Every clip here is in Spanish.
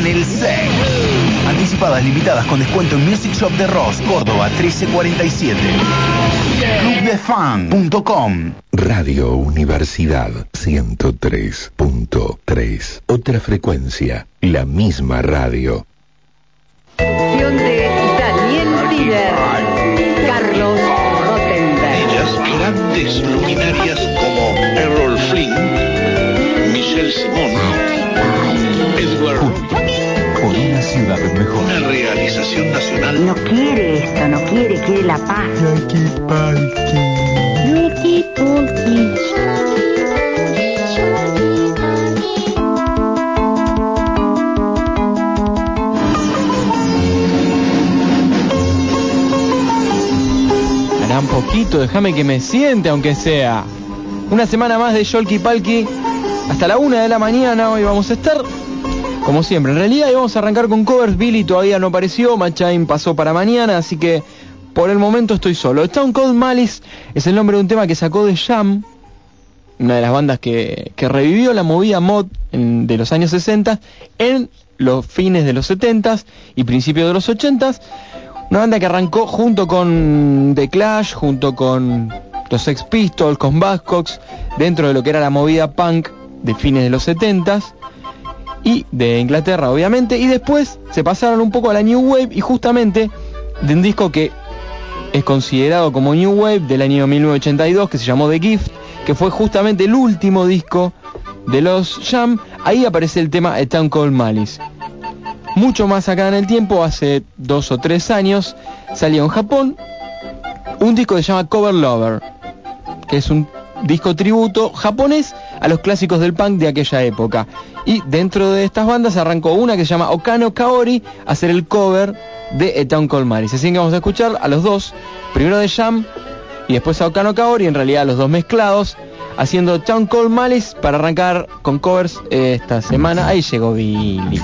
en el SEC. Anticipadas limitadas con descuento en Music Shop de Ross, Córdoba 1347. Clubdefan.com Radio Universidad 103.3. Otra frecuencia, la misma radio. Mejor. Una realización nacional. No quiere esto, no quiere, quiere la paz. Hará un poquito, déjame que me siente aunque sea. Una semana más de Yolki Palki. Hasta la una de la mañana hoy vamos a estar. Como siempre, en realidad íbamos a arrancar con covers. Billy todavía no apareció, Machain pasó para mañana, así que por el momento estoy solo. Stone Cold Malice es el nombre de un tema que sacó de Jam, una de las bandas que, que revivió la movida mod de los años 60 en los fines de los 70 y principios de los 80 una banda que arrancó junto con The Clash, junto con los Sex Pistols, con Buzzcocks, dentro de lo que era la movida punk de fines de los 70 y de Inglaterra obviamente, y después se pasaron un poco a la New Wave y justamente de un disco que es considerado como New Wave del año 1982 que se llamó The Gift, que fue justamente el último disco de los Jam, ahí aparece el tema A Town Called Malice. Mucho más acá en el tiempo, hace dos o tres años, salió en Japón un disco que se llama Cover Lover, que es un disco tributo japonés a los clásicos del punk de aquella época. Y dentro de estas bandas arrancó una que se llama Okano Kaori a hacer el cover de Town Called Malice. Así que vamos a escuchar a los dos, primero de Jam y después a Okano Kaori, en realidad los dos mezclados, haciendo Town Called Malice para arrancar con covers esta semana. Ahí llegó Billy.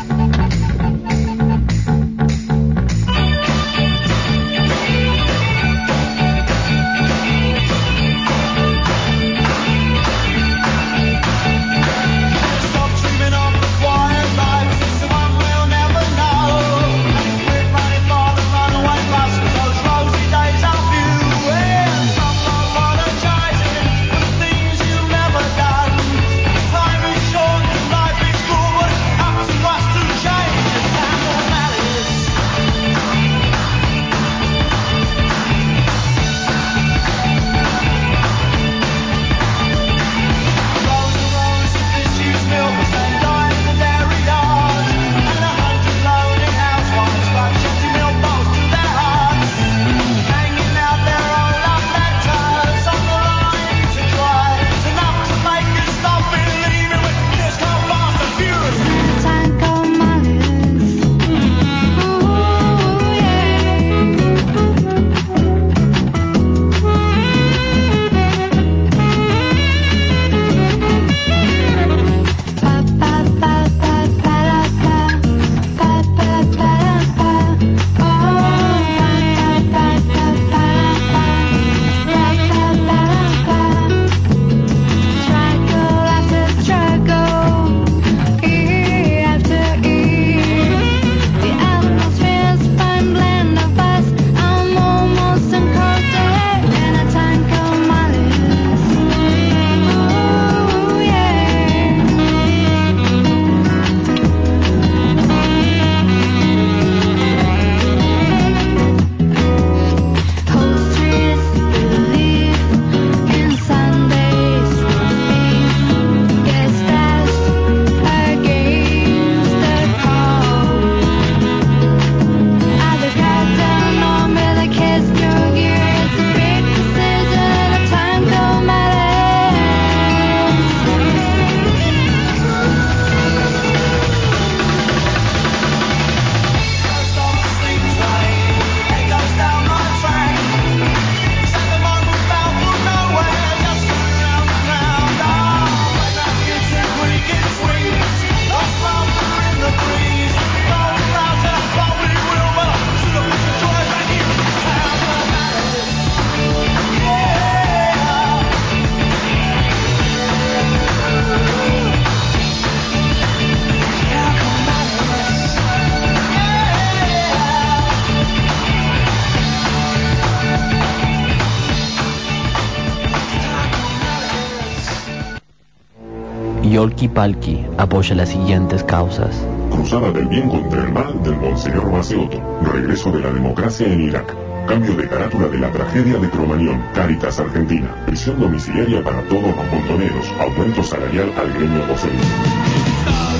Palki apoya las siguientes causas. Cruzada del bien contra el mal del Monseñor Maceoto. Regreso de la democracia en Irak. Cambio de carátula de la tragedia de Cromañón. Caritas Argentina. Prisión domiciliaria para todos los montoneros. Aumento salarial al gremio docente.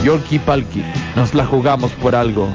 Yolki Palki, nos la jugamos por algo.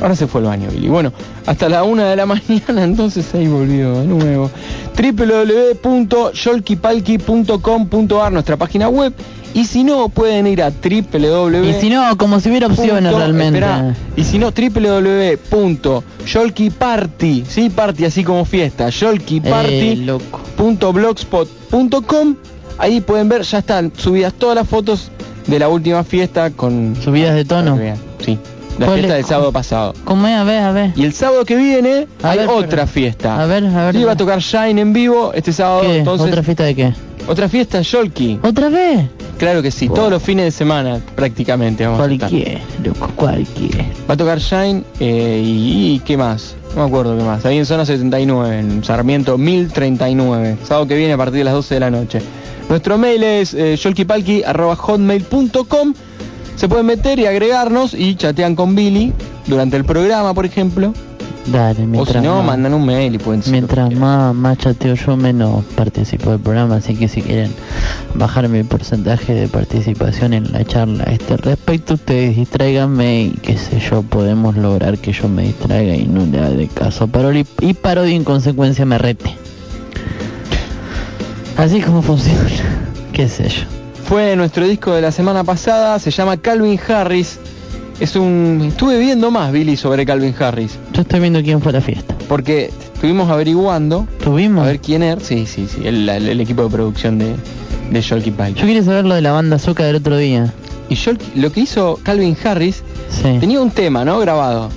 Ahora se fue al baño, Billy. Bueno, hasta la una de la mañana, entonces ahí volvió de nuevo. www.yolkipalki.com.ar, nuestra página web. Y si no, pueden ir a www. Y si no, como si hubiera opciones punto- realmente. esperá, y si no, www.yolkiparty, sí, party así como fiesta, Eh, yolkiparty.blogspot.com. Ahí pueden ver, ya están subidas todas las fotos de la última fiesta con... ¿Subidas de tono? Vean, Sí, la ¿Cuál fiesta es? del sábado pasado. ¿Cómo es? A ver, a ver. Y el sábado que viene A hay ver, otra fiesta. A ver, a ver. Sí, va a tocar Shine en vivo este sábado, ¿Qué? entonces... ¿Otra fiesta de qué? Otra fiesta Yolki. ¿Otra vez? Claro que sí, todos los fines de semana prácticamente vamos a. Cualquier, loco, cualquier. Va a tocar Shine eh, y, y ¿qué más? No me acuerdo qué más. Ahí en zona 79, en Sarmiento 1039. Sábado que viene a partir de las 12 de la noche. Nuestro mail es eh, yolkipalki@hotmail.com. Se pueden meter y agregarnos y chatean con Billy durante el programa, por ejemplo. Dale, O mientras si no, más- mandan un mail y pueden Mientras más, más chateo yo, menos participo del programa, así que si quieren bajar mi porcentaje de participación en la charla a este respecto, ustedes distráiganme y qué sé yo, podemos lograr que yo me distraiga y no le haga caso a y Parodi en consecuencia me rete. Así como funciona, qué sé yo. Fue nuestro disco de la semana pasada, se llama Calvin Harris. Es un... Estuve viendo más, Billy, sobre Calvin Harris. Yo estoy viendo quién fue a la fiesta. Porque estuvimos averiguando ¿Tuvimos? a ver quién era. Sí, sí, sí, el, el- el equipo de producción de, de Sholky Palky. Yo quería saber lo de la banda Soca del otro día. Y Sholky- lo que hizo Calvin Harris, Sí. tenía un tema, ¿no? Grabado.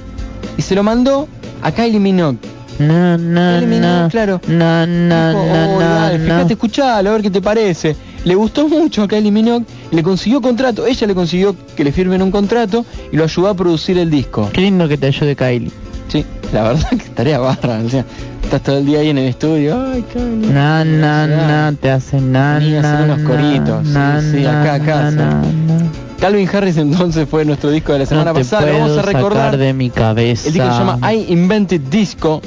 Y se lo mandó a Kylie Minogue. Na, na, Kylie Minogue, claro. na, na, Dijo, "Oh, na, dale, na". fíjate, escuchalo, a ver qué te parece. Le gustó mucho a Kylie Minogue, y le consiguió contrato, ella le consiguió que le firmen un contrato y lo ayudó a producir el disco. Qué lindo que te ayude Kylie. Sí, la verdad que estaría barra, o sea, estás todo el día ahí en el estudio, ay, Kylie. Na, na, na, te hace na, na, hacer unos coritos, sí, na, sí, na, acá, acá, na, sí. na, na. Calvin Harris entonces fue nuestro disco de la semana No te pasada, puedo vamos a recordar. sacar de mi cabeza. El disco se llama I Invented Disco.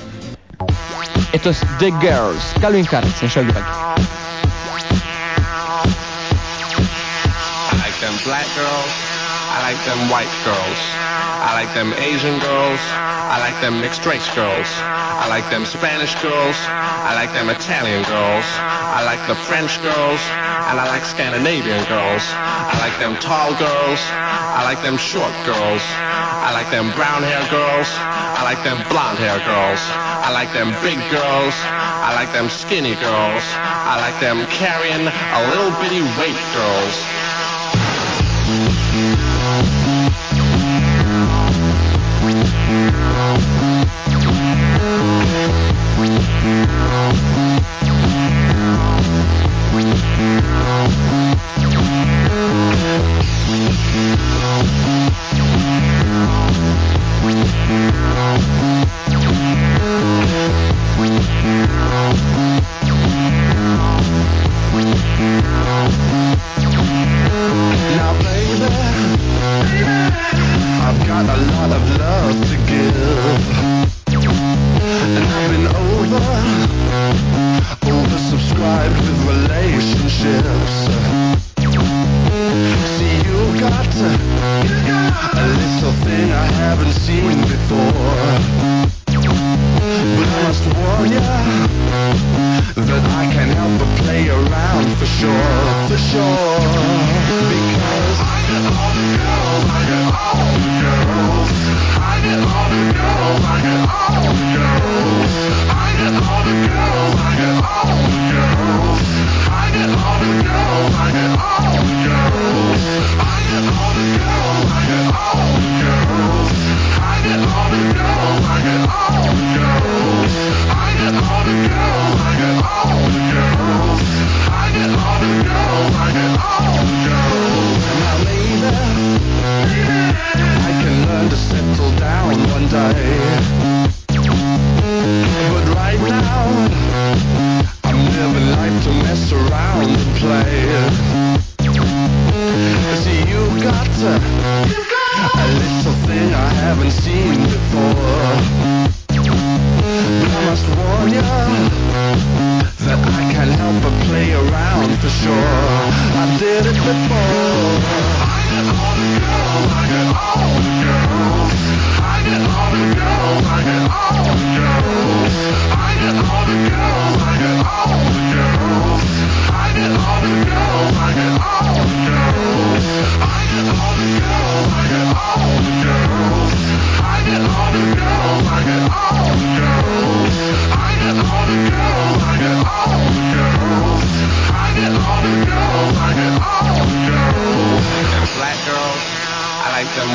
Esto es The Girls, Calvin Harris en black girls. I like them white girls. I like them Asian girls. I like them mixed race girls. I like them Spanish girls. I like them Italian girls. I like the French girls. And I like Scandinavian girls. I like them tall girls. I like them short girls. I like them brown hair girls. I like them blonde hair girls. I like them big girls. I like them skinny girls. I like them carrying a little bitty weight girls. Thank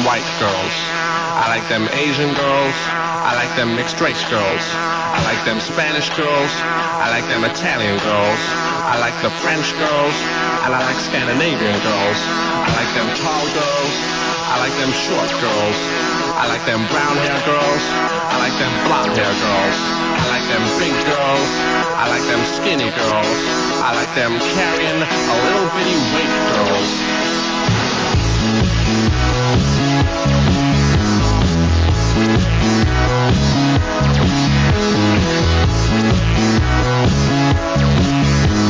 white girls. I like them Asian girls. I like them mixed race girls. I like them Spanish girls. I like them Italian girls. I like the French girls. And I like Scandinavian girls. I like them tall girls. I like them short girls. I like them brown hair girls. I like them blonde hair girls. I like them big girls. I like them skinny girls. I like them carrying a little bitty weight girls. I just wanna get, I just wanna get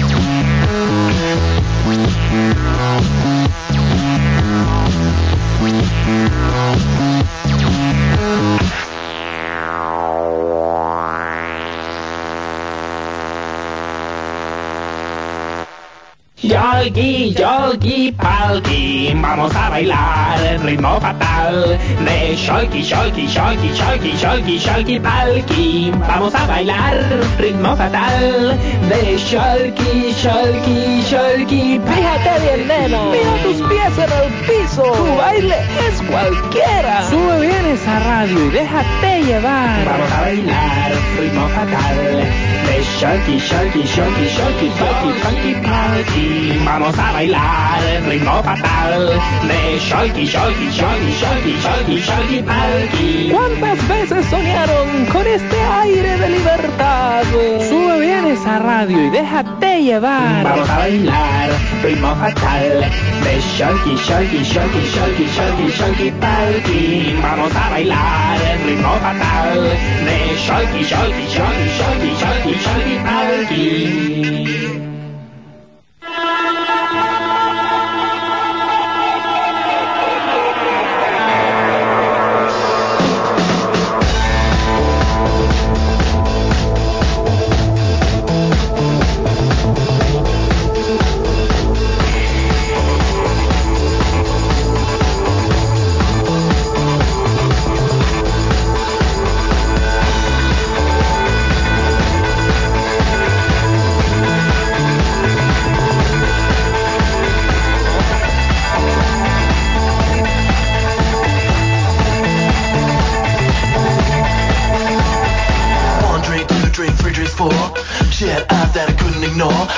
Yogi, yogi, palki, vamos a bailar el ritmo fatal. De Sholky, Sholky, Sholky, Sholky, Sholky, Sholky, palki. Vamos a bailar ritmo fatal de Sholky, Sholky, Sholky. Fíjate bien, nena. Mira tus pies en el piso. Tu baile es cualquiera. Sube bien esa radio y déjate llevar. Vamos a bailar ritmo fatal de Sholky, Sholky, Sholky, Sholky, Sholky, Sholky, palki. Vamos a bailar ritmo fatal de Sholky, Sholky, Sholky, Sholky, Sholky, Sholky, palki. ¿Cuántas veces soñaron con este aire de libertad? Sube bien esa radio y déjate llevar. Vamos a bailar ritmo fatal de Sholky, Sholky, Sholky, Sholky, Sholky, Sholky, palki. Vamos a bailar ritmo fatal de Sholky, Sholky, Sholky, palki.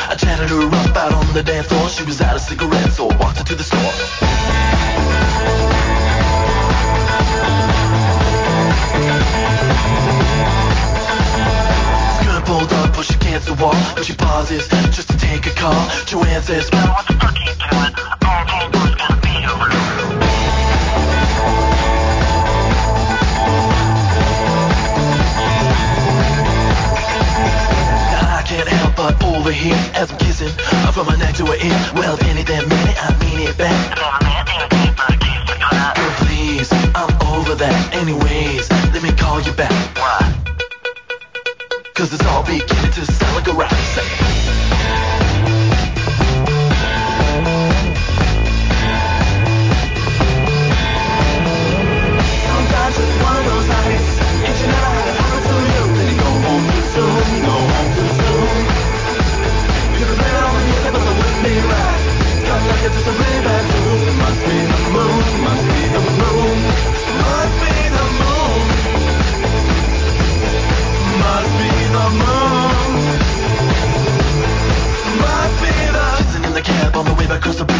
I chatted her up out on the dance floor. She was out of cigarettes, so I walked her to the store. Pulled up, push against the wall, but she pauses just to take a call. Joanne says, "Well, what the fuck are you doing? All help here as I'm kissing from her neck to her ear. Well, any damn minute, I mean it back. Girl, please, I'm over that. Anyways, let me call you back. Why? Cause it's all beginning to sound like a rap.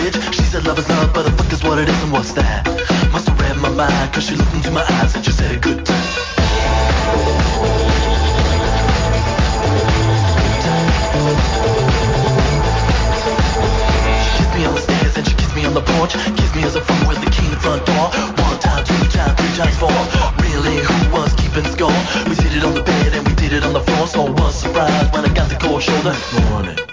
Bridge. She said love is love, but the fuck is what it is, and what's that? Must have read my mind, cause she looked into my eyes and she said a good time. On the porch. Kissed me as a phone with the the front door. One time, two times, three times, four. Really, who was keeping score? We did it on the bed and we did it on the floor. So I was surprised when I got the cold shoulder morning.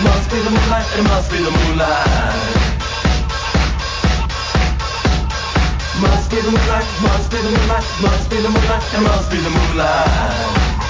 must be the moonlight, it must be the moonlight. Must be the moonlight, must be the moonlight, must be the moonlight, it must be the moonlight.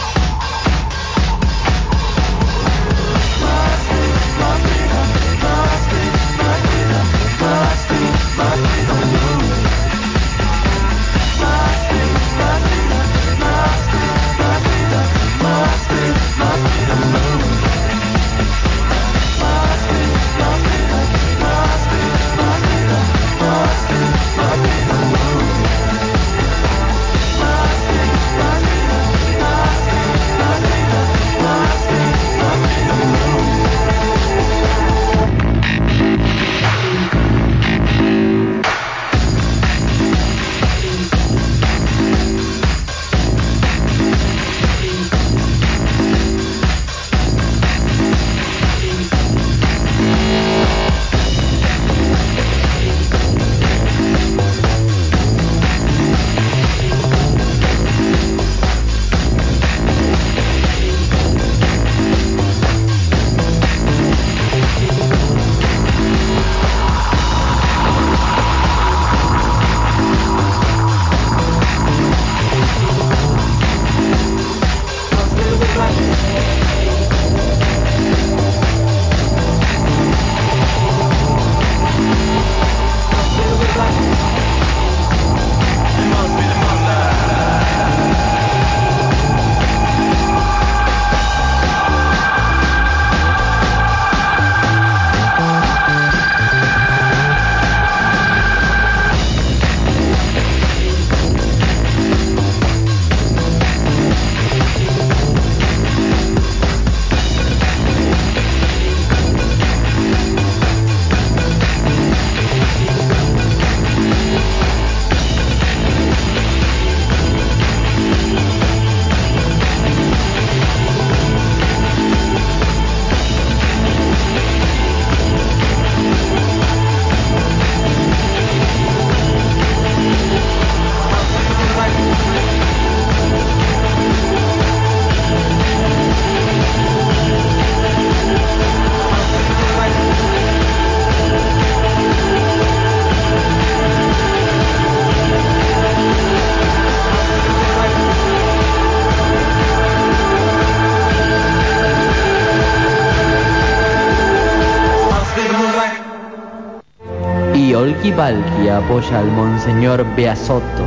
Palki apoya al Monseñor Beasotto.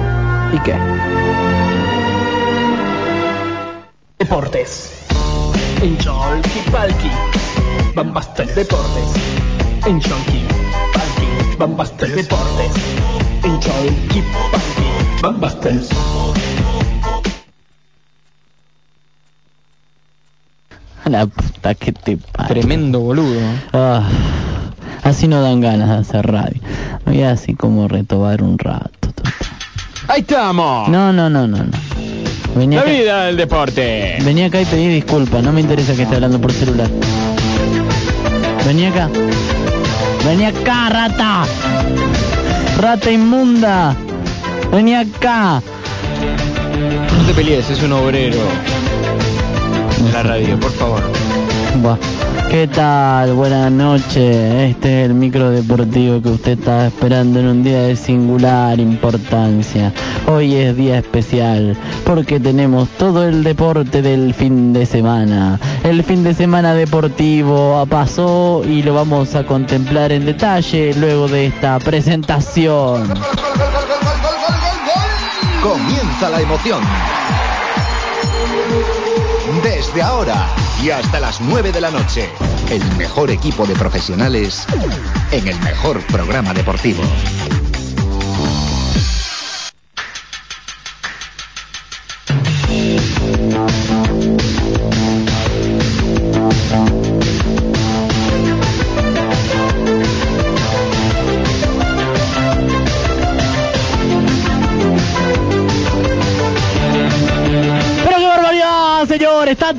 ¿Y qué? Deportes. En Cholki Palki. Bambastel Deportes. En Cholki Palki. Bambastel Deportes. En Cholki Palki. Bambastel. A la puta que te parió. Tremendo boludo. Ah, así no dan ganas de hacer radio. Voy a así como retobar un rato. ¡Ahí estamos! No, no, no, no, no. Venía La acá, vida del deporte. venía acá y pedí disculpas. No me interesa que esté hablando por celular. Vení acá. Vení acá, rata. Rata inmunda. Vení acá. No te pelees, es un obrero la radio, por favor. Buah. ¿Qué tal? Buenas noches. Este es el micro deportivo que usted estaba esperando en un día de singular importancia. Hoy es día especial porque tenemos todo el deporte del fin de semana. El fin de semana deportivo pasó y lo vamos a contemplar en detalle luego de esta presentación. Comienza la emoción. Desde ahora y hasta las 9 de la noche, el mejor equipo de profesionales en el mejor programa deportivo.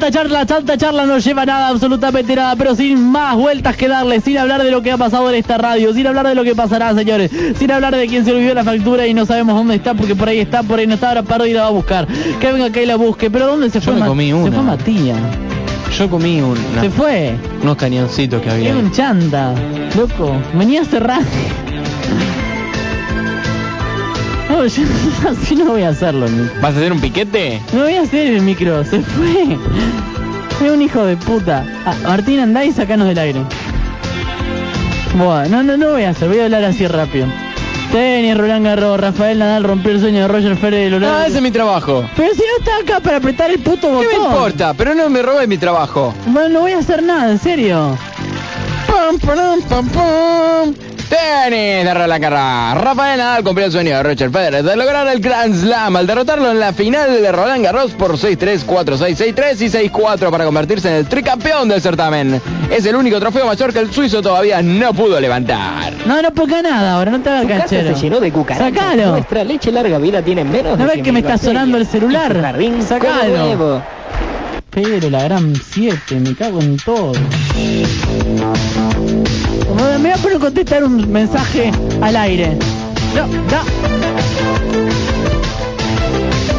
Tanta charla, tanta charla no lleva nada, absolutamente nada. Pero sin más vueltas que darle, sin hablar de lo que ha pasado en esta radio, sin hablar de lo que pasará, señores. Sin hablar de quién se olvidó la factura y no sabemos dónde está, porque por ahí está, por ahí no está, ahora paro y la va a buscar. Que venga acá y la busque. Pero ¿dónde se Yo fue me comí Se una. fue Matías. Yo comí una- Se fue. unos cañoncitos que había. Era un chanta. Loco. Venía a cerrar. No, yo así no voy a hacerlo. ¿Vas a hacer un piquete? No voy a hacer el micro, se fue. Es un hijo de puta. Ah, Martín, andá y sacanos del aire. Buah, no, no, no voy a hacer, voy a hablar así rápido. Tenis, Roland Garros, Rafael Nadal rompió el sueño de Roger Federer. Lo Ah, ese es mi trabajo. Pero si no está acá para apretar el puto botón. ¿Qué me importa? Pero no me robes mi trabajo. Bueno, no voy a hacer nada, en serio. Pam, pam, pam, pam. Tenis de Roland Garros. Rafael Nadal cumplió el sueño de Roger Federer de lograr el Grand Slam al derrotarlo en la final de Roland Garros por 6-3, 4-6, 6-3 y 6-4 para convertirse en el tricampeón del certamen. Es el único trofeo mayor que el suizo todavía no pudo levantar. No, no ponga nada ahora, no te hagas casa canchero. se llenó de cucarachas. Sacalo. Nuestra leche larga vida tiene menos ¿No de ves que me está 100.000 sonando el celular? Jardín Sacalo. Pero la gran 7, me cago en todo. Me voy a poner contestar un mensaje al aire. No, no.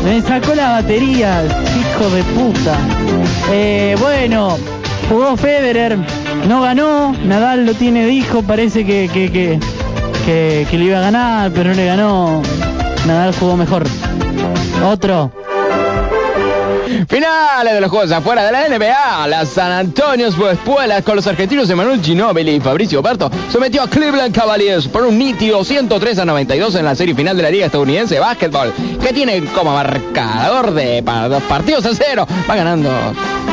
Me sacó la batería, hijo de puta. Eh, bueno, jugó Federer, no ganó, Nadal lo tiene dijo, parece que, que, que, que, que lo iba a ganar, pero no le ganó. Nadal jugó mejor. Otro. Finales de los juegos afuera de la NBA. Las San Antonio Espuelas con los argentinos Emanuel Ginóbili y Fabricio Berto sometió a Cleveland Cavaliers por un nítido 103 a 92 en la serie final de la Liga Estadounidense de Básquetbol, que tiene como marcador de dos partidos a cero. Va ganando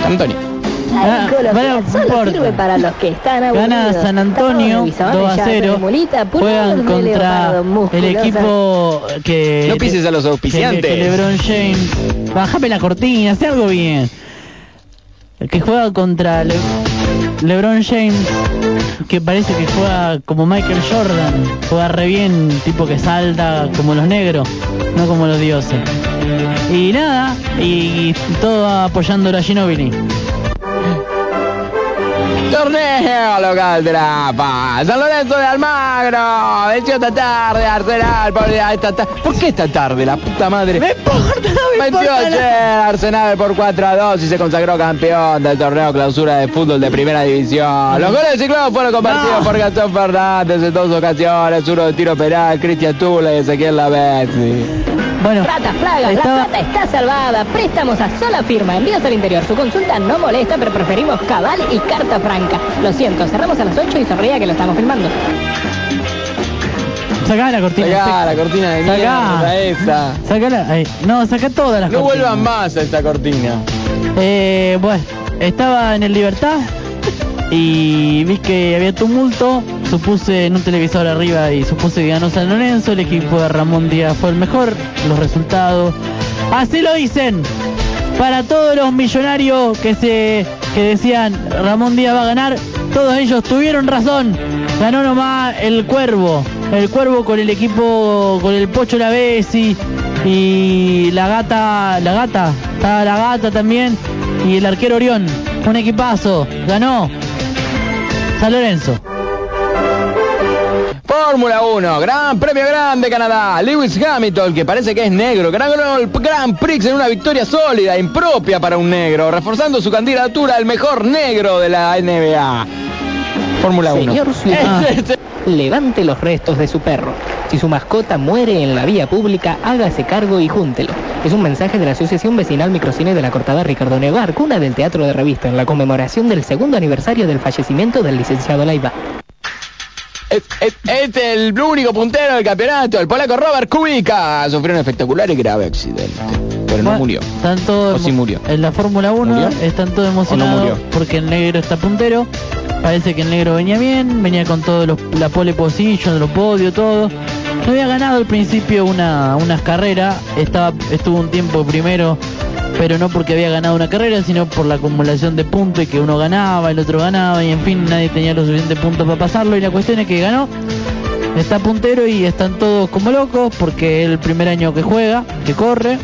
San Antonio. Ah, La bueno, ecología no solo importa. sirve para los que están aburridos. Gana San Antonio 2 a 0. Juegan contra el equipo que. No pises a los que- auspiciantes. que LeBron James. Bájame la cortina, hace algo bien. El que juega contra Le- LeBron James, que parece que juega como Michael Jordan. Juega re bien, tipo que salta como los negros, no como los dioses. Y nada, y todo apoyando a Ginobili. Torneo local de La Paz. San Lorenzo de Almagro. Venció esta tarde Arsenal. Por, esta ta- ¿Por qué esta tarde? La puta madre. Me importa, no me Venció ayer nada. Arsenal por 4 a 2 y se consagró campeón del torneo clausura de fútbol de primera división. Los goles del ciclón fueron compartidos No. por Gastón Fernández en dos ocasiones. Uno de tiro penal, Cristian Tula y Ezequiel Lavezzi. Bueno, Rata, plaga, estaba- la plata está salvada. Préstamos a sola firma. Envíos al interior. Su consulta no molesta, pero preferimos cabal y carta franca. Lo siento, cerramos a las 8 y sonría que lo estamos filmando. Sacá la cortina. Sacá la cortina de Sacá. mierda esa. Sacala, ahí. no, saca todas las No cortinas. vuelvan más a esta cortina. Eh, bueno, estaba en el Libertad y vi que había tumulto. Supuse en un televisor arriba y supuse que ganó San Lorenzo. El equipo de Ramón Díaz fue el mejor. Los resultados. Así lo dicen. Para todos los millonarios que se que decían Ramón Díaz va a ganar, todos ellos tuvieron razón. Ganó nomás el Cuervo. El Cuervo con el equipo, con el Pocho Lavesi y la gata, la gata, estaba la gata también y el arquero Orión. Un equipazo. Ganó San Lorenzo. Fórmula 1, Gran Premio Grande Canadá, Lewis Hamilton, que parece que es negro, ganó el Grand Prix en una victoria sólida, impropia para un negro, reforzando su candidatura al mejor negro de la NBA. Fórmula 1. Señor ciudadano, levante los restos de su perro. Si su mascota muere en la vía pública, hágase cargo y júntelo. Es un mensaje de la Asociación Vecinal Microcine de la Cortada Ricardo Nevar, cuna del Teatro de Revista, en la conmemoración del segundo aniversario del fallecimiento del licenciado Laiva. Es- es- Este es el único puntero del campeonato, el polaco Robert Kubica, sufrió un espectacular y grave accidente, pero no murió. Están todos O sí murió. En la Fórmula 1 ¿Murió? están todos emocionados murió? porque el negro está puntero. Parece que el negro venía bien, venía con todo los- la pole position, los podios, todo. No había ganado al principio una, unas carreras, estaba, estuvo un tiempo primero, pero no porque había ganado una carrera, sino por la acumulación de puntos y que uno ganaba, el otro ganaba y en fin nadie tenía los suficientes puntos para pasarlo y la cuestión es que ganó. Está puntero y están todos como locos porque es el primer año que juega, que corre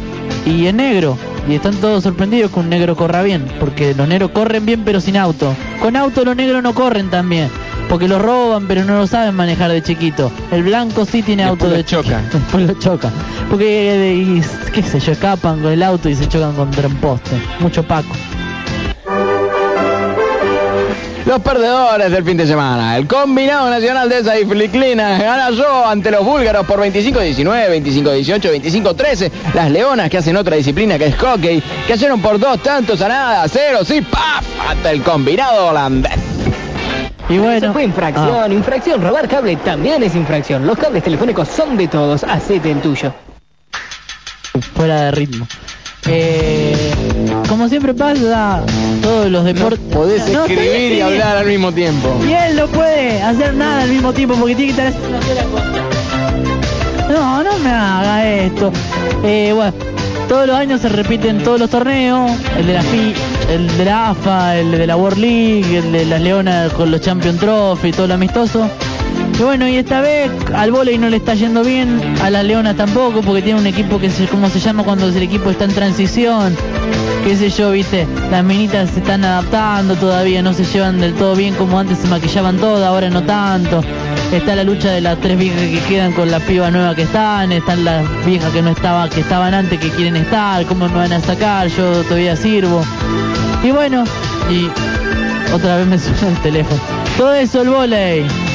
y es negro. Y están todos sorprendidos que un negro corra bien, porque los negros corren bien pero sin auto. Con auto los negros no corren también, porque los roban pero no lo saben manejar de chiquito. El blanco sí tiene auto de chiquito. Después lo chocan. Porque, eh, qué sé yo, escapan con el auto y se chocan contra un poste. Mucho paco. Los perdedores del fin de semana. El combinado nacional de esa Fliclina gana yo ante los búlgaros por 25-19, 25-18, 25-13. Las leonas que hacen otra disciplina que es hockey, cayeron por dos tantos a nada, cero, sí, ¡paf! Ante el combinado holandés. Y bueno, Eso fue infracción, infracción. Robar cable también es infracción. Los cables telefónicos son de todos. Hacete el tuyo. fuera de ritmo. Eh, como siempre pasa, todos los deportes... Podés No, escribir y hablar al mismo tiempo. Y él no puede hacer nada al mismo tiempo porque tiene que estar haciendo una. No, no me haga esto. Eh, bueno, todos los años se repiten todos los torneos, el de la FI, el de la AFA, el de la World League, el de las Leonas con los Champion Trophy, todo lo amistoso. Bueno, y esta vez al volei no le está yendo bien, a las Leonas tampoco, porque tiene un equipo que se, ¿cómo se llama cuando el equipo está en transición? Qué sé yo, viste, las minitas se están adaptando todavía, no se llevan del todo bien como antes se maquillaban todas, ahora no tanto. Está la lucha de las tres viejas que quedan con la piba nueva que están, están las viejas que no estaban, que estaban antes que quieren estar, cómo me van a sacar, yo todavía sirvo. Y bueno, y otra vez me suena el teléfono. Todo eso el volei.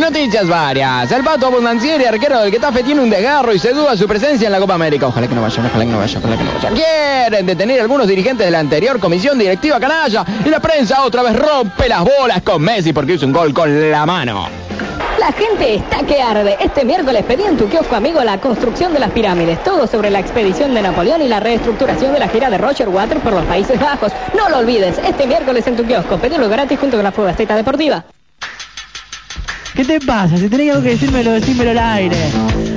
Noticias varias. El pato abundancieri, arquero del Getafe, tiene un desgarro y se duda su presencia en la Copa América. Ojalá que no vaya, ojalá que no vaya, ojalá que no vaya. Quieren detener a algunos dirigentes de la anterior comisión directiva canalla y la prensa otra vez rompe las bolas con Messi porque hizo un gol con la mano. La gente está que arde. Este miércoles pedí en tu kiosco amigo la construcción de las pirámides. Todo sobre la expedición de Napoleón y la reestructuración de la gira de Roger Waters por los Países Bajos. No lo olvides, este miércoles en tu kiosco. Pedilo gratis junto con la Fogasteta Deportiva. ¿Qué te pasa? Si tenés algo que decírmelo, decímelo al aire.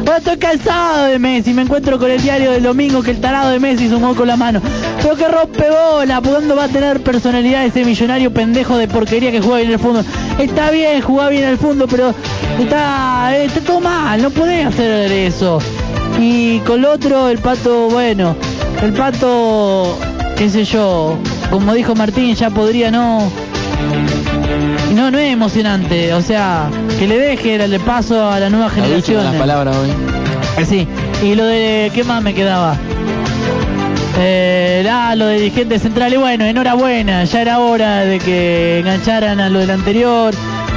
Bueno, estoy cansado de Messi. Me encuentro con el diario del domingo que el tarado de Messi sumó con la mano. Pero que rompe bola. ¿Por va a tener personalidad ese millonario pendejo de porquería que juega bien el fútbol? Está bien jugar bien el fútbol, pero está, está todo mal. No podés hacer eso. Y con lo otro, el pato, bueno. El pato, qué sé yo. Como dijo Martín, ya podría no y no, no es emocionante, o sea, que le deje el paso a la nueva La generación. con las palabras hoy. Eh, Sí, y lo de, ¿qué más me quedaba? Eh, ah, lo de dirigente central, y bueno, enhorabuena, ya era hora de que engancharan a lo del anterior,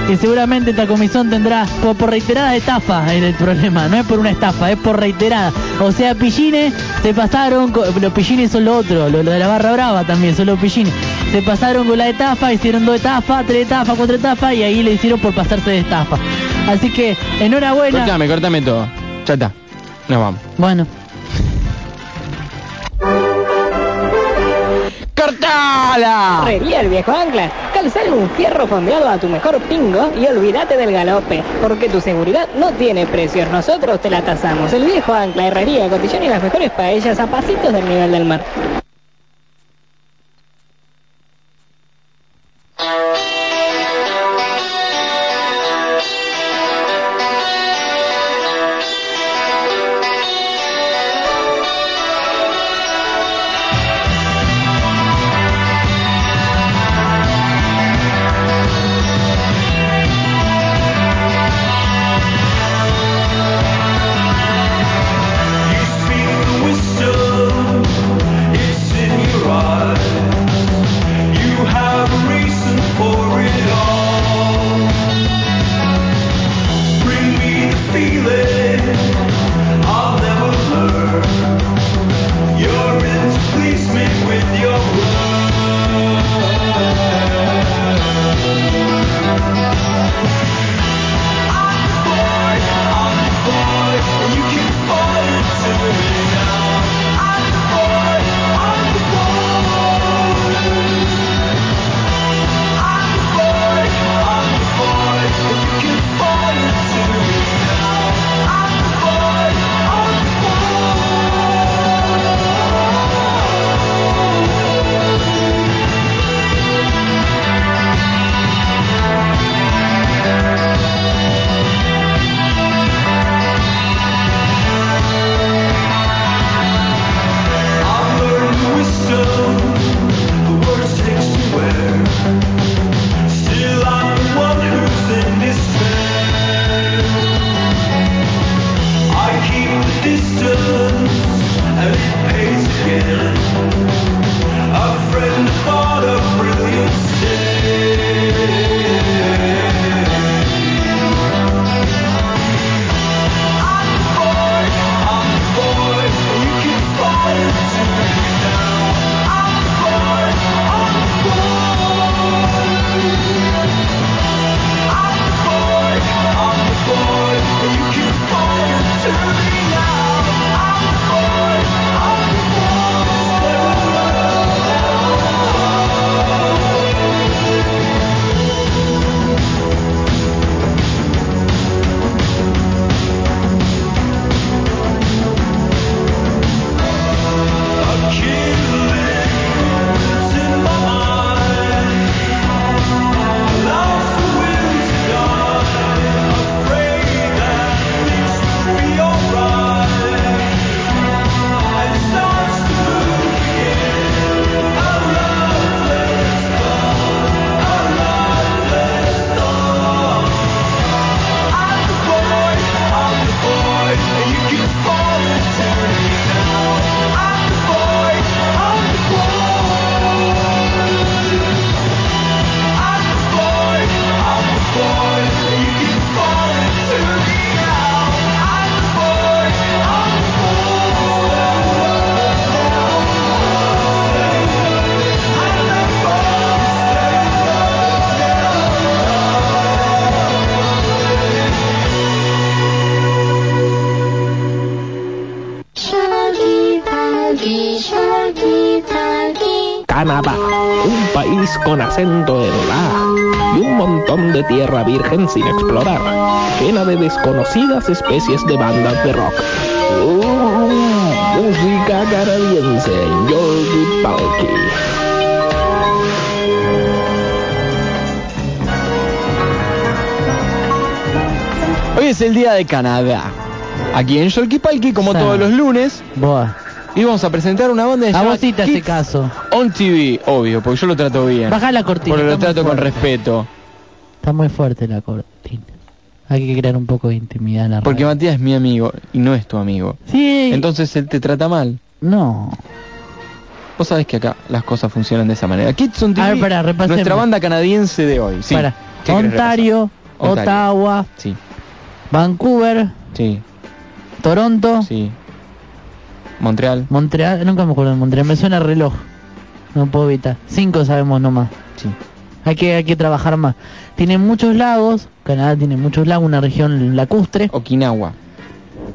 que seguramente esta comisión tendrá, por, por reiterada estafa es el problema, no es por una estafa, es por reiterada. O sea, pillines se pasaron, los pillines son lo otro, lo, lo de la barra brava también, son los pillines. Se pasaron con la etafa, hicieron dos etafas, tres etafas, cuatro etafas y ahí le hicieron por pasarse de estafa. Así que, enhorabuena. Cortame, cortame todo. Ya está. Nos vamos. Bueno. ¡Cortala! Herrería el viejo ancla. Calzale un fierro fondeado a tu mejor pingo y olvídate del galope. Porque tu seguridad no tiene precios. Nosotros te la tasamos. El viejo ancla, herrería, cotillón y las mejores paellas a pasitos del nivel del mar. Sin explorar, llena de desconocidas especies de bandas de rock. Uh, música canadiense en Yogi Palki. Hoy es el día de Canadá. Aquí en Yolkipalki, como Sí. todos los lunes, Buah. y vamos a presentar una banda de A vos sí te hace caso. On TV, obvio, porque yo lo trato bien. Baja la cortina. Porque lo trato con fuerte. respeto. Está muy fuerte la cortina. Hay que crear un poco de intimidad en la Porque radio. Matías es mi amigo y no es tu amigo. Sí. Entonces él te trata mal. No. Vos sabés que acá las cosas funcionan de esa manera. Kids on TV, A ver, pará, repasemos. nuestra banda canadiense de hoy. Sí. Para. ¿Qué querés Ontario? Ontario. Ottawa, Sí, Vancouver, sí, Toronto, sí. Montreal. Montreal, nunca me acuerdo de Montreal, me suena reloj. No puedo evitar. Cinco sabemos nomás. Sí. Hay que, hay que trabajar más. Tiene muchos lagos, Canadá tiene muchos lagos, una región lacustre. Okinawa.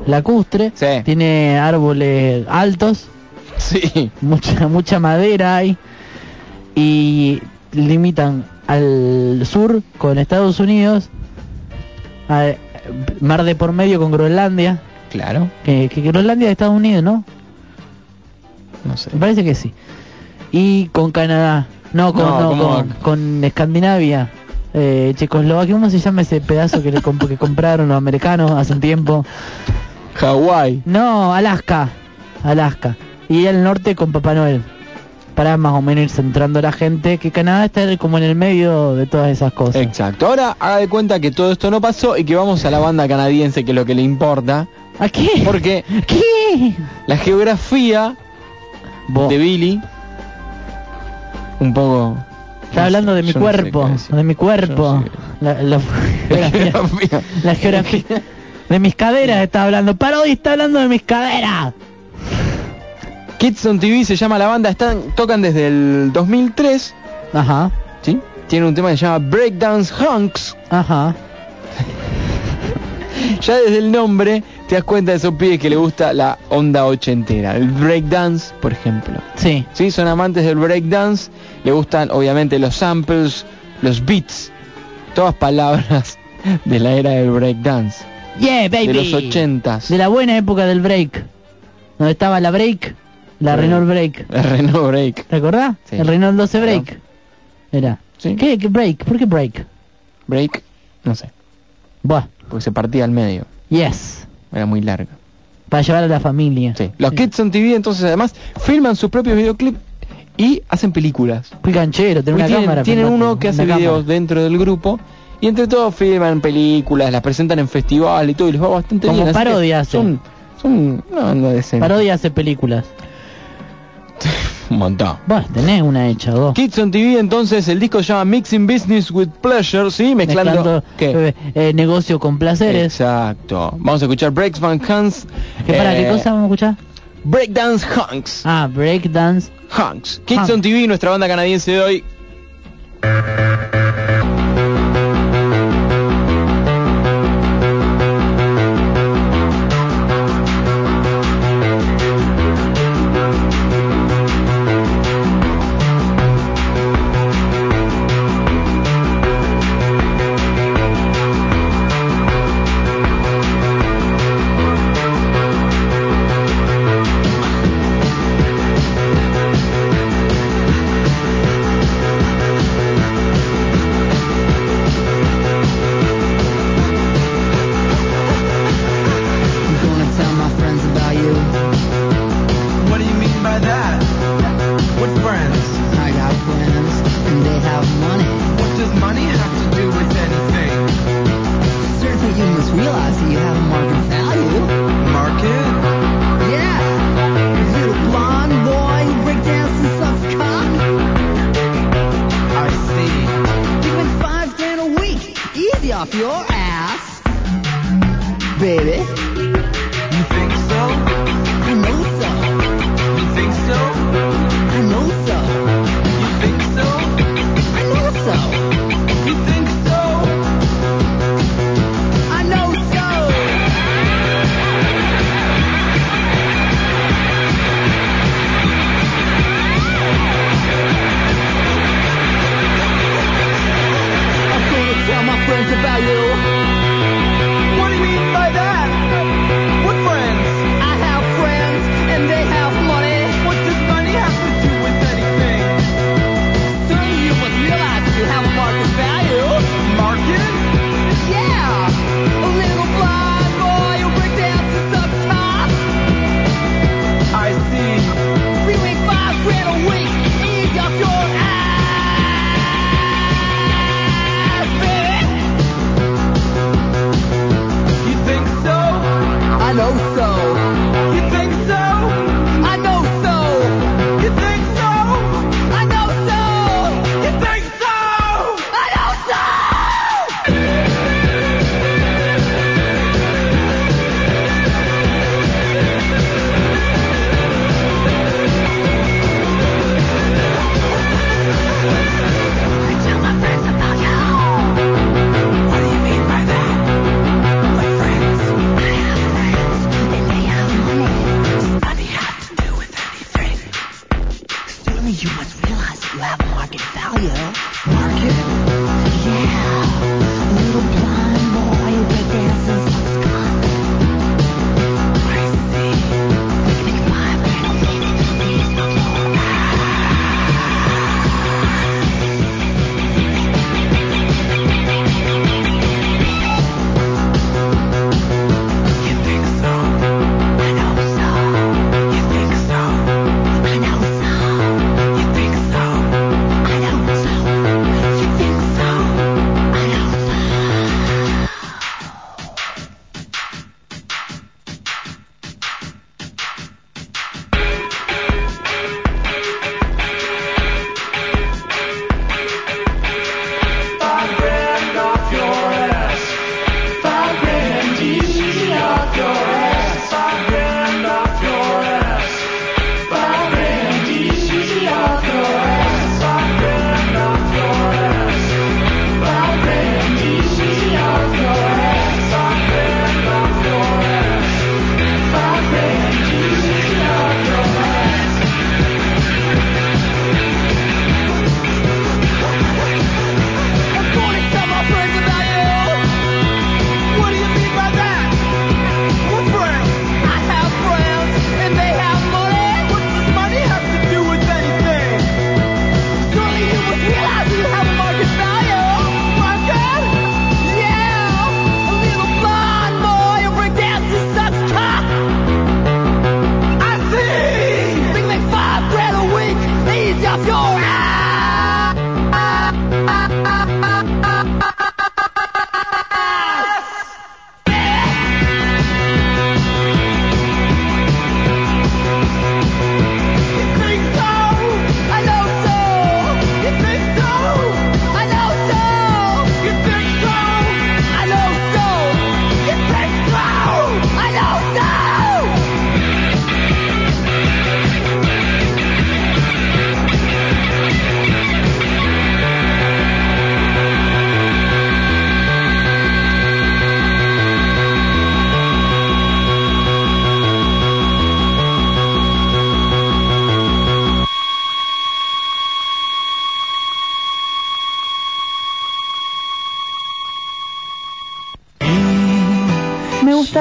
Lacustre. Sí. Tiene árboles altos. Sí. Mucha, mucha madera hay. Y limitan al sur con Estados Unidos. a- mar de por medio con Groenlandia. Claro. Que, que Groenlandia es Estados Unidos, ¿no? No sé. Me parece que sí. Y con Canadá. No, con, No, no, ¿cómo con, Escandinavia. Eh, Checoslovaquia, ¿cómo se llama ese pedazo que, le comp- que compraron los americanos hace un tiempo? Hawái. No, Alaska. Alaska. Y el norte con Papá Noel. Para más o menos ir centrando a la gente que Canadá está como en el medio de todas esas cosas. Exacto. Ahora haga de cuenta que todo esto no pasó y que vamos a la banda canadiense, que es lo que le importa. ¿A qué? Porque ¿Qué? la geografía Vos. de Billy, un poco... Está hablando de mi yo no sé cuerpo, de mi cuerpo. La, la- La geografía. la geografía. De mis caderas está hablando. Parodi está hablando de mis caderas. Kids on TV se llama la banda, están tocan desde el 2003, Ajá, ¿sí? Tiene un tema que se llama Breakdance Hunks. ajá. Ya desde el nombre te das cuenta de esos pibes que le gusta la onda ochentera. El breakdance, por ejemplo. Sí. Sí, son amantes del breakdance, le gustan obviamente los samples, los beats, todas palabras de la era del breakdance, Yeah, baby. de los ochentas. De la buena época del break. Donde estaba la break, la. Renault break. El Renault Break. ¿Te acordás? Sí. El Renault 12 break. Era. Sí. ¿Qué, qué break? ¿Por qué break? Break, no sé, Buah. porque se partía al medio, Yes. Era muy larga. Para llevar a la familia. Sí. Los Kids on TV entonces además filman sus propios videoclips y hacen películas. Muy canchero, tiene una tienen, cámara. tienen filmate, uno que hace videos cámara. dentro del grupo y entre todos filman películas, las presentan en festival y todo y les va bastante Como bien. así que parodia hace. Son, son una banda decente. Parodia hace películas. Un montón. Bueno, tenés una hecha, vos. Kids on TV entonces el disco se llama Mixing Business with Pleasure, ¿sí? Mezclando... Mezclando eh, eh, negocio con placeres. Exacto. Vamos a escuchar Breaks Van Hans. ¿Qué para eh, qué cosa vamos a escuchar? Breakdance Hunks. Ah, breakdance. Hunks. Kids Hunks. on TV, nuestra banda canadiense de hoy.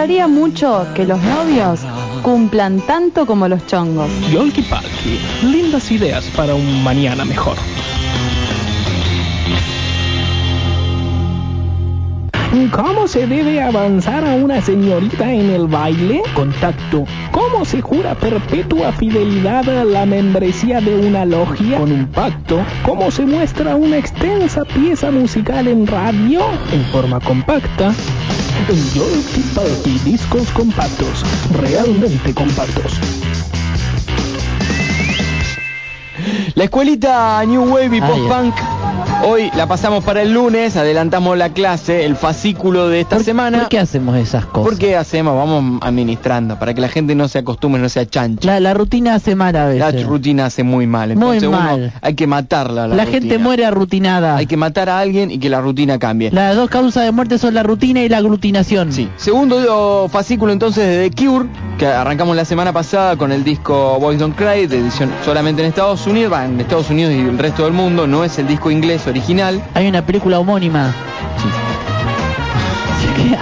Gustaría mucho que los novios cumplan tanto como los chongos. Yolki Palki, lindas ideas para un mañana mejor. ¿Cómo se debe avanzar a una señorita en el baile? Contacto. ¿Cómo se jura perpetua fidelidad a la membresía de una logia? Con un pacto. ¿Cómo se muestra una extensa pieza musical en radio? En forma compacta. En Yolki Palki, discos compactos. Realmente compactos. La escuelita New Wave y Ah, Post-Punk. Hoy la pasamos para el lunes, adelantamos la clase, el fascículo de esta semana. ¿Por qué hacemos esas cosas? ¿Por qué hacemos? Vamos administrando, para que la gente no se acostumbre, no sea chancha. La, la rutina hace mal a La veces. rutina hace muy mal. Muy Entonces uno mal. hay que matarla. La, La rutina. gente muere arrutinada. Hay que matar a alguien y que la rutina cambie. Las dos causas de muerte son la rutina y la aglutinación. Sí. Segundo fascículo entonces de The Cure, que arrancamos la semana pasada con el disco Boys Don't Cry, de edición solamente en Estados Unidos, va, en Estados Unidos y el resto del mundo, no es el disco inglés original. Hay una película homónima.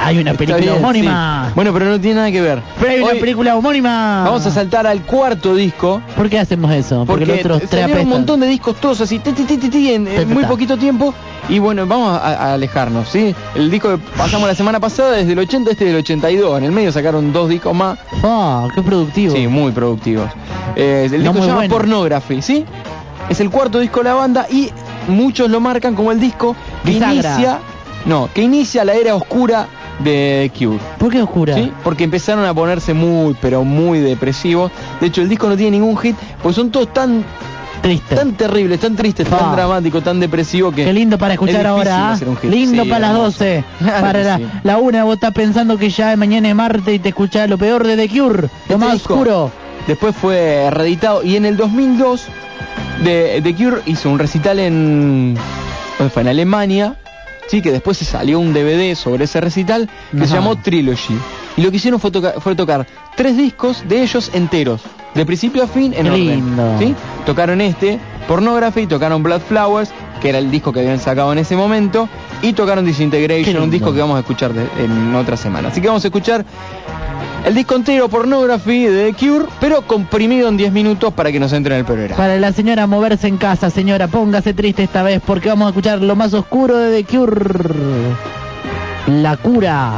Hay una película bien, homónima. sí. Bueno, pero no tiene nada que ver. Pero hay una película homónima. Vamos a saltar al cuarto disco. ¿Por qué hacemos eso? Porque, Porque los otros tres un montón de discos todos así, ti, ti, ti, ti, ti, en, en muy poquito tiempo. Y bueno, vamos a, a alejarnos, ¿sí? El disco que pasamos la semana pasada desde el 80, este del 82. En el medio sacaron dos discos más. Ah, qué productivo. Sí, muy productivos. Eh, el No disco se llama bueno. Pornography, ¿sí? Es el cuarto disco de la banda y muchos lo marcan como el disco que Bisagra. inicia... No, que inicia la era oscura de The Cure. ¿Por qué oscura? ¿Sí? Porque empezaron a ponerse muy, pero muy depresivos. De hecho, el disco no tiene ningún hit, porque son todos tan Triste. tan terribles, tan tristes, tan Ah. dramáticos, tan depresivos que Qué lindo para es escuchar ahora, ¿ah? Lindo Sí, para las hermoso. 12. Claro para la, sí. la una vos estás pensando que ya mañana es martes y te escuchás lo peor de The Cure, lo Este más disco oscuro. Después fue reeditado y en el 2002 de, The Cure hizo un recital en ¿dónde fue? en Alemania, sí, que después se salió un DVD sobre ese recital que se llamó Trilogy. Y lo que hicieron fue, toca- fue tocar tres discos de ellos enteros, de principio a fin en Qué orden. lindo. ¿sí? Tocaron este, Pornography, tocaron Blood Flowers, que era el disco que habían sacado en ese momento, y tocaron Disintegration, un lindo. disco que vamos a escuchar de- en otra semana. Así que vamos a escuchar el disco entero Pornography de The Cure, pero comprimido en 10 minutos para que nos entre en el programa. Para la señora moverse en casa, señora, póngase triste esta vez porque vamos a escuchar lo más oscuro de The Cure. La cura.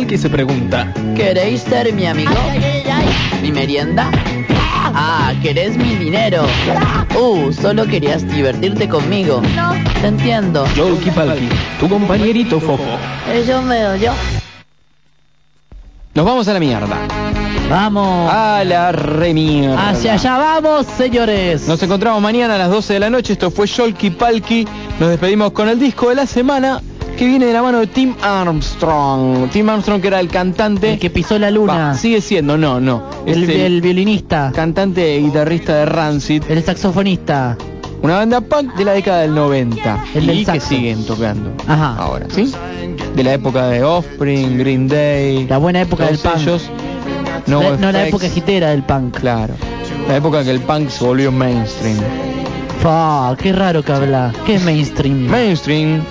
Yolki Palki se pregunta. ¿Queréis ser mi amigo? ¿Mi merienda? Ah, ¿querés mi dinero? Uh, solo querías divertirte conmigo. No. Te entiendo. Yolki Palki, tu compañerito fofo. Eso me yo. Nos vamos a la mierda. Vamos. A la remierda. Hacia allá vamos, señores. Nos encontramos mañana a las 12 de la noche. Esto fue Sholky Palki. Nos despedimos con el disco de la semana que viene de la mano de Tim Armstrong. Tim Armstrong que era el cantante. El que pisó la luna. Va, sigue siendo, no, no. El, el violinista. cantante guitarrista de Rancid. El saxofonista. Una banda punk de la década del 90. El del y que siguen tocando. Ajá. Ahora, ¿sí? De la época de Offspring, Green Day. La buena época del punk. ellos. No, No, no la época gitera del punk. Claro. La época que el punk se volvió mainstream. Fa, qué raro que habla. ¿Qué es mainstream? Mainstream,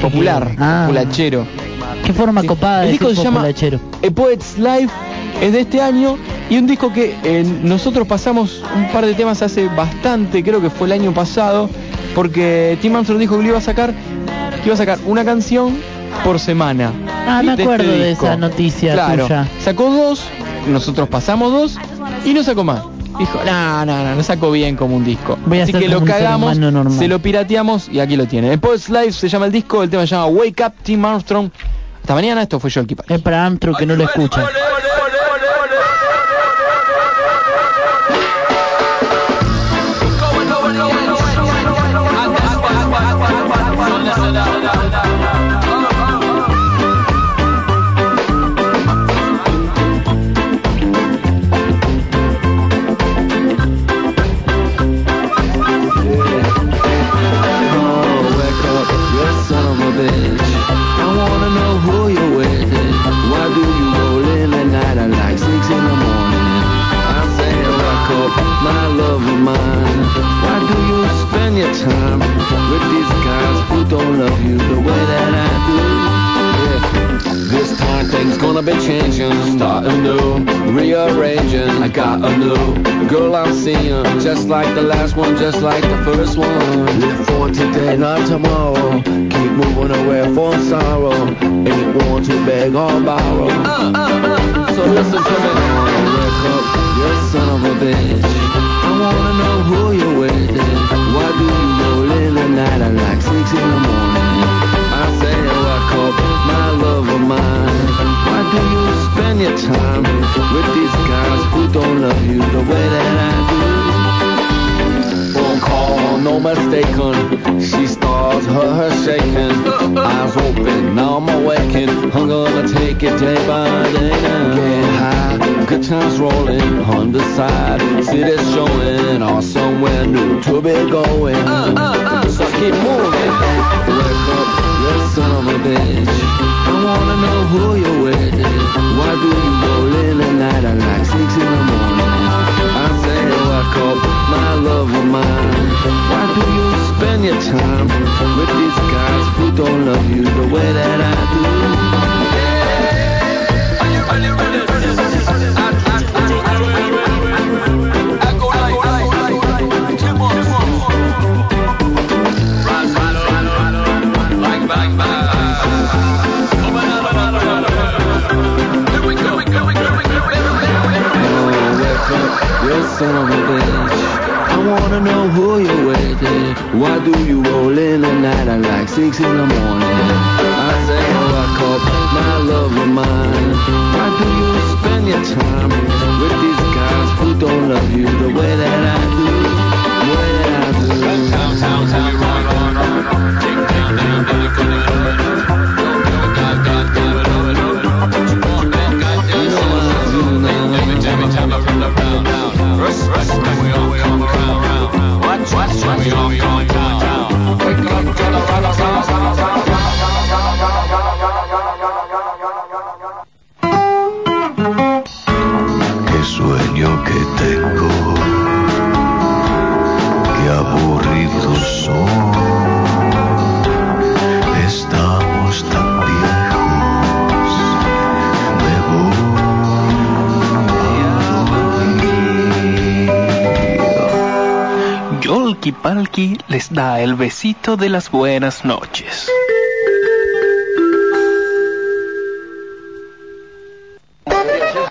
popular, Ah. populachero. Qué forma copada de El disco se llama. A Poet's Life, es de este año y un disco que eh, nosotros pasamos un par de temas hace bastante, creo que fue el año pasado, porque Tim Armstrong dijo que lo iba a sacar, que iba a sacar una canción por semana. Ah, me de acuerdo este de esa noticia Claro, tuya. sacó dos, nosotros pasamos dos y no sacó más. Dijo, no, no, no, no sacó bien como un disco. Voy Así que lo cagamos, se lo pirateamos y aquí lo tiene. El Poets Life se llama el disco, el tema se llama Wake Up Tim Armstrong. Hasta mañana, esto fue Joel Kipa. Es para Armstrong que no lo escucha. Time with these guys who don't love you the way that I do? Yeah. This time things gonna be changing, starting new, rearranging. I got a new girl I'm seeing, just like the last one, just like the first one. Live for today, not tomorrow. Keep moving away from sorrow. Ain't one to beg or borrow. Uh, uh, uh, so listen to me, wake up, son of a bitch. I wanna know who you're with. Why do you roll in at night at like six in the morning? I say wake up, my love of mine. Why do you spend your time with these guys who don't love you the way that I do? Phone call, no mistaken. She starts her, her shaking. Eyes open, now I'm awakened. Gonna take it day by day now. Get high, good times rolling on the side. City's showing or somewhere new to be going. Uh, uh, uh. So keep moving. Wake up, you son of a bitch. I wanna know who you're with. Why do you roll in at night at like six in the morning? I say wake up, my love of mine. Why do you spend your time with these guys who don't love you the way that I do? You son of a bitch. I wanna know who you're with. Why do you six in the morning? I say, wake up, my love of mine. Do you spend your time with these guys who don't love you the way that I do? The way that I do. Sound, sound, sound, rock, rock, rock, rock. Take down, down, down, couldn't love it. Don't give a god, god, damn it, love it, love it. What you want, man, god, damn it, love it, love it. Every time, every time I run around. Rush, rush, we all come around, round. Watch, we all come down. Wake up, to run around, round, round, round. Voy a dormir. Yolki Palki les da el besito de las buenas noches.